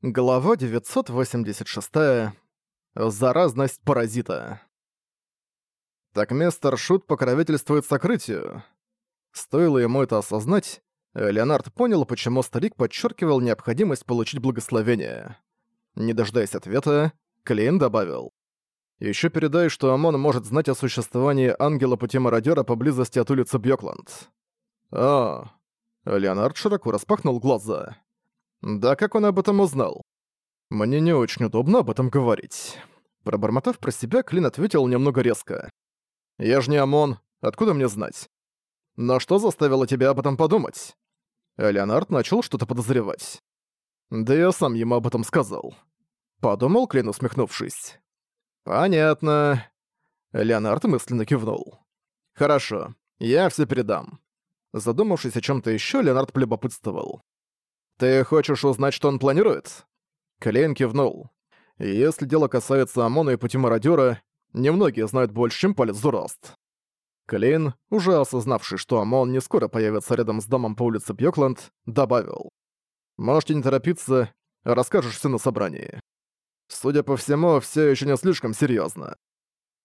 Глава 986. Заразность паразита. Так мистер Шут покровительствует сокрытию. Стоило ему это осознать, Леонард понял, почему старик подчеркивал необходимость получить благословение. Не дожидаясь ответа, Клейн добавил. «Еще передай, что ОМОН может знать о существовании ангела пути мародера поблизости от улицы Бьёкланд». «А...» Леонард широко распахнул глаза. Да как он об этом узнал? Мне не очень удобно об этом говорить. Пробормотав про себя, Клин ответил немного резко. Я же не ОМОН, откуда мне знать? Но что заставило тебя об этом подумать? Леонард начал что-то подозревать. Да я сам ему об этом сказал. Подумал Клин, усмехнувшись. Понятно. Леонард мысленно кивнул. Хорошо, я все передам. Задумавшись о чем то еще, Леонард полюбопытствовал. «Ты хочешь узнать, что он планирует?» Клейн кивнул. «Если дело касается ОМОНа и пути мародёра, немногие знают больше, чем палец Зураст». Клейн, уже осознавший, что ОМОН не скоро появится рядом с домом по улице Бьёкланд, добавил. «Можете не торопиться, расскажешь все на собрании». Судя по всему, все еще не слишком серьезно.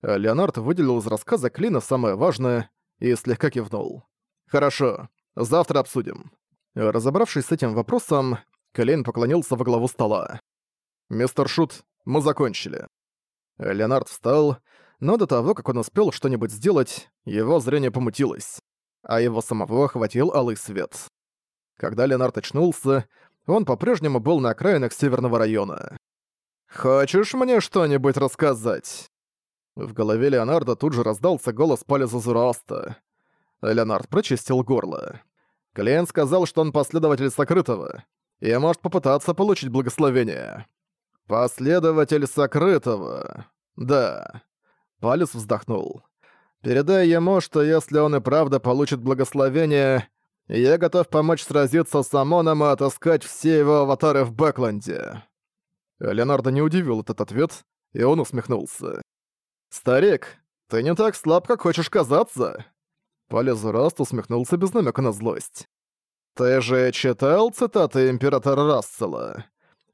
Леонард выделил из рассказа Клина самое важное и слегка кивнул. «Хорошо, завтра обсудим. Разобравшись с этим вопросом, Клейн поклонился во главу стола. «Мистер Шут, мы закончили». Леонард встал, но до того, как он успел что-нибудь сделать, его зрение помутилось, а его самого охватил алый свет. Когда Леонард очнулся, он по-прежнему был на окраинах северного района. «Хочешь мне что-нибудь рассказать?» В голове Леонарда тут же раздался голос Палеза Зазураста. Леонард прочистил горло. Клиент сказал, что он последователь Сокрытого и может попытаться получить благословение. «Последователь Сокрытого. Да». Палец вздохнул. «Передай ему, что если он и правда получит благословение, я готов помочь сразиться с Амоном и отыскать все его аватары в Бэкленде». Леонардо не удивил этот ответ, и он усмехнулся. «Старик, ты не так слаб, как хочешь казаться!» Полизраст усмехнулся без намека на злость. «Ты же читал цитаты императора Рассела?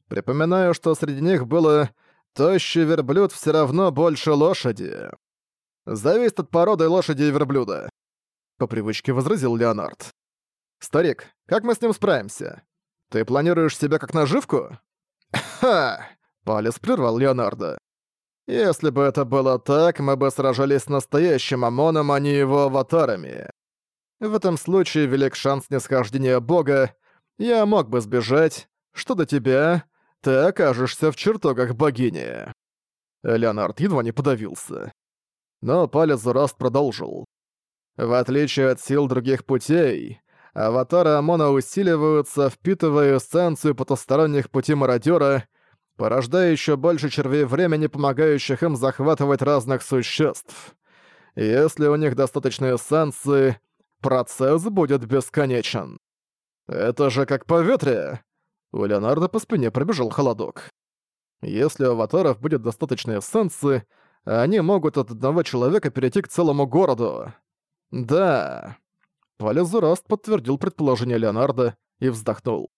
Припоминаю, что среди них было «Тощий верблюд все равно больше лошади». «Зависит от породы лошади и верблюда», — по привычке возразил Леонард. «Старик, как мы с ним справимся? Ты планируешь себя как наживку?» «Ха!» — Палец прервал Леонардо. Если бы это было так, мы бы сражались с настоящим Омоном, а не его аватарами. В этом случае велик шанс нисхождения бога. Я мог бы сбежать. Что до тебя? Ты окажешься в чертогах богини. Леонард едва не подавился. Но палец Раст продолжил. В отличие от сил других путей, аватары Омона усиливаются, впитывая эссенцию потусторонних пути мародёра — порождая еще больше червей времени, помогающих им захватывать разных существ. Если у них достаточно эссенции, процесс будет бесконечен. Это же как по ветре. У Леонардо по спине пробежал холодок. Если у аватаров будет достаточно эссенции, они могут от одного человека перейти к целому городу. Да. Полезураст подтвердил предположение Леонардо и вздохнул.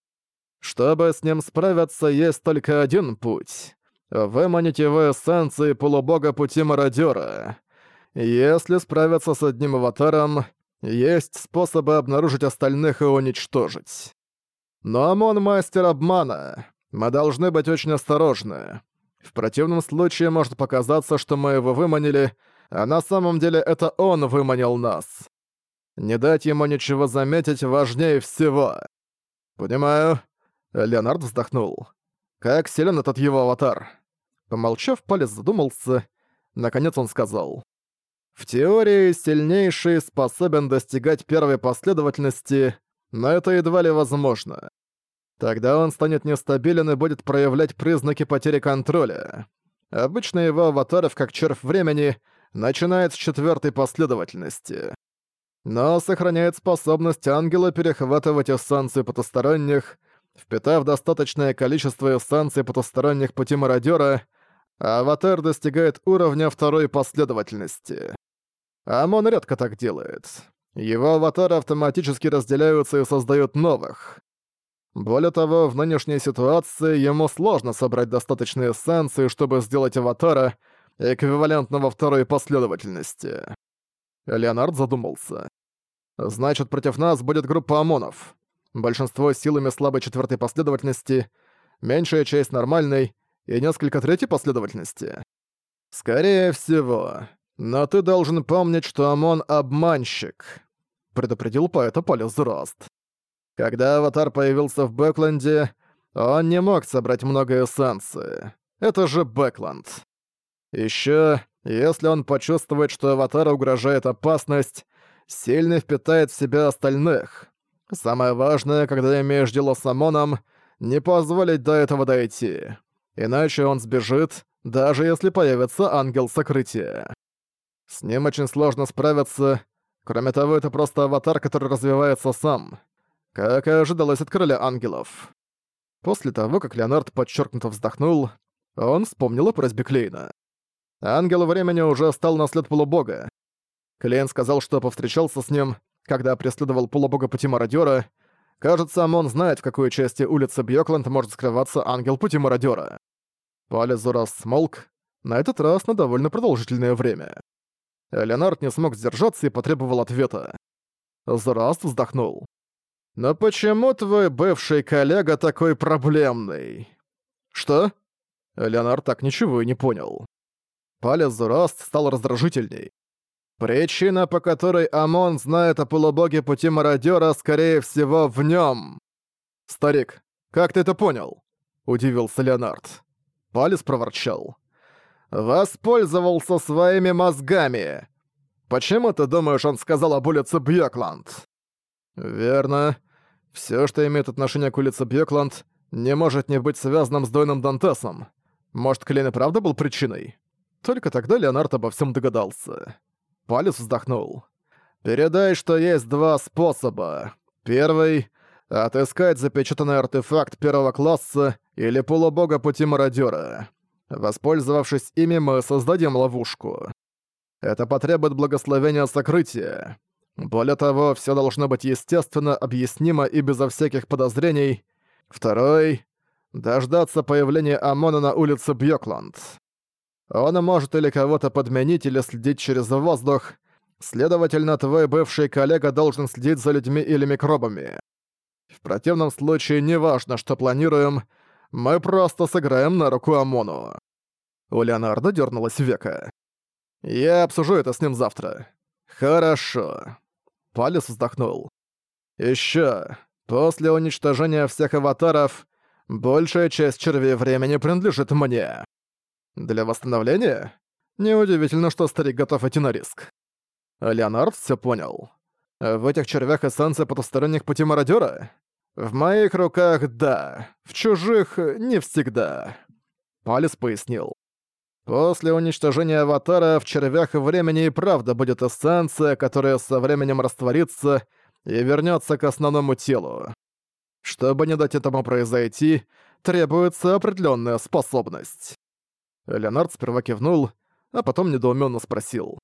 Чтобы с ним справиться, есть только один путь. Выманите его эссенции полубога пути мародёра. Если справиться с одним аватаром, есть способы обнаружить остальных и уничтожить. Но Амон мастер обмана. Мы должны быть очень осторожны. В противном случае может показаться, что мы его выманили, а на самом деле это он выманил нас. Не дать ему ничего заметить важнее всего. Понимаю. Леонард вздохнул. «Как силен этот его аватар!» Помолчав, Палец задумался. Наконец он сказал. «В теории сильнейший способен достигать первой последовательности, но это едва ли возможно. Тогда он станет нестабилен и будет проявлять признаки потери контроля. Обычно его аватаров, как червь времени, начинает с четвертой последовательности. Но сохраняет способность ангела перехватывать эссенцию потусторонних — Впитав достаточное количество эссенций потусторонних пути мародера, аватар достигает уровня второй последовательности. Амон редко так делает. Его аватары автоматически разделяются и создают новых. Более того, в нынешней ситуации ему сложно собрать достаточные эссенции, чтобы сделать аватара, эквивалентного второй последовательности. Леонард задумался. «Значит, против нас будет группа ОМОНов большинство силами слабой четвертой последовательности, меньшая часть нормальной и несколько третьей последовательности? Скорее всего. Но ты должен помнить, что ОМОН — обманщик, — предупредил поэта Полис Рост. Когда Аватар появился в Бэкленде, он не мог собрать много эссенции. Это же Бэкленд. Еще, если он почувствует, что Аватару угрожает опасность, сильно впитает в себя остальных. Самое важное, когда имеешь дело с Амоном, не позволить до этого дойти. Иначе он сбежит, даже если появится ангел сокрытия. С ним очень сложно справиться. Кроме того, это просто аватар, который развивается сам. Как и ожидалось от короля ангелов. После того, как Леонард подчеркнуто вздохнул, он вспомнил о просьбе Клейна. Ангел времени уже стал наслед полубога. Клейн сказал, что повстречался с ним, когда преследовал полубога мародёра. Кажется, он знает, в какой части улицы Бьёкланд может скрываться ангел пути мародёра. Палец смолк, на этот раз на довольно продолжительное время. Леонард не смог сдержаться и потребовал ответа. Зраст вздохнул. «Но почему твой бывший коллега такой проблемный?» «Что?» Леонард так ничего и не понял. Палец Зраст стал раздражительней. Причина, по которой Амон знает о полубоге пути мародера, скорее всего, в нем. «Старик, как ты это понял?» – удивился Леонард. Палец проворчал. «Воспользовался своими мозгами. Почему ты думаешь, он сказал об улице Бьёкланд?» «Верно. Все, что имеет отношение к улице Бьёкланд, не может не быть связанным с Дойном Дантесом. Может, Клейн и правда был причиной?» Только тогда Леонард обо всем догадался. Валюс вздохнул. «Передай, что есть два способа. Первый — отыскать запечатанный артефакт первого класса или полубога пути мародёра. Воспользовавшись ими, мы создадим ловушку. Это потребует благословения сокрытия. Более того, все должно быть естественно, объяснимо и безо всяких подозрений. Второй — дождаться появления ОМОНа на улице Бьёкланд. Он может или кого-то подменить, или следить через воздух. Следовательно, твой бывший коллега должен следить за людьми или микробами. В противном случае, неважно, что планируем, мы просто сыграем на руку ОМОНу». У Леонардо дернулась века. «Я обсужу это с ним завтра». «Хорошо». Палец вздохнул. Еще После уничтожения всех аватаров, большая часть червей времени принадлежит мне». Для восстановления? Неудивительно, что старик готов идти на риск. Леонард все понял. В этих червях эссенция потусторонних пути мародера? В моих руках — да, в чужих — не всегда. Палец пояснил. После уничтожения аватара в червях времени и правда будет эссенция, которая со временем растворится и вернется к основному телу. Чтобы не дать этому произойти, требуется определенная способность. Леонард сперва кивнул, а потом недоуменно спросил.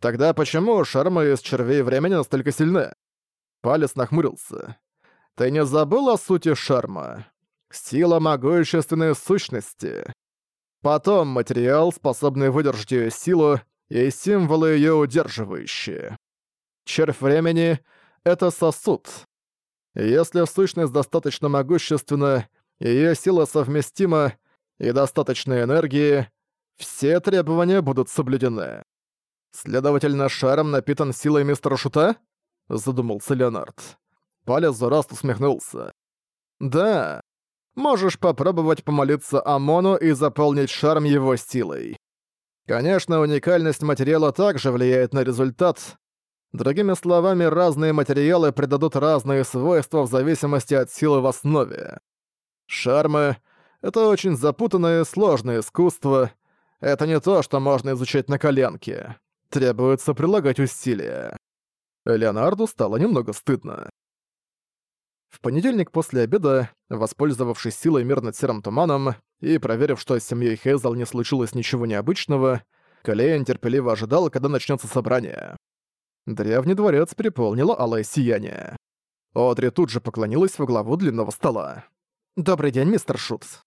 «Тогда почему шармы из червей времени настолько сильны?» Палец нахмурился. «Ты не забыл о сути шарма? Сила могущественной сущности. Потом материал, способный выдержать ее силу, и символы ее удерживающие. Червь времени — это сосуд. Если сущность достаточно могущественна, ее сила совместима, и достаточной энергии, все требования будут соблюдены. Следовательно, шаром напитан силой мистера Шута? Задумался Леонард. Палец за раз усмехнулся. Да, можешь попробовать помолиться Амону и заполнить шарм его силой. Конечно, уникальность материала также влияет на результат. Другими словами, разные материалы придадут разные свойства в зависимости от силы в основе. Шармы это очень запутанное, сложное искусство. Это не то, что можно изучать на коленке. Требуется прилагать усилия. Леонарду стало немного стыдно. В понедельник после обеда, воспользовавшись силой мир над серым туманом и проверив, что с семьей Хейзл не случилось ничего необычного, Калейн терпеливо ожидал, когда начнется собрание. Древний дворец переполнило алое сияние. Одри тут же поклонилась во главу длинного стола. «Добрый день, мистер Шутс».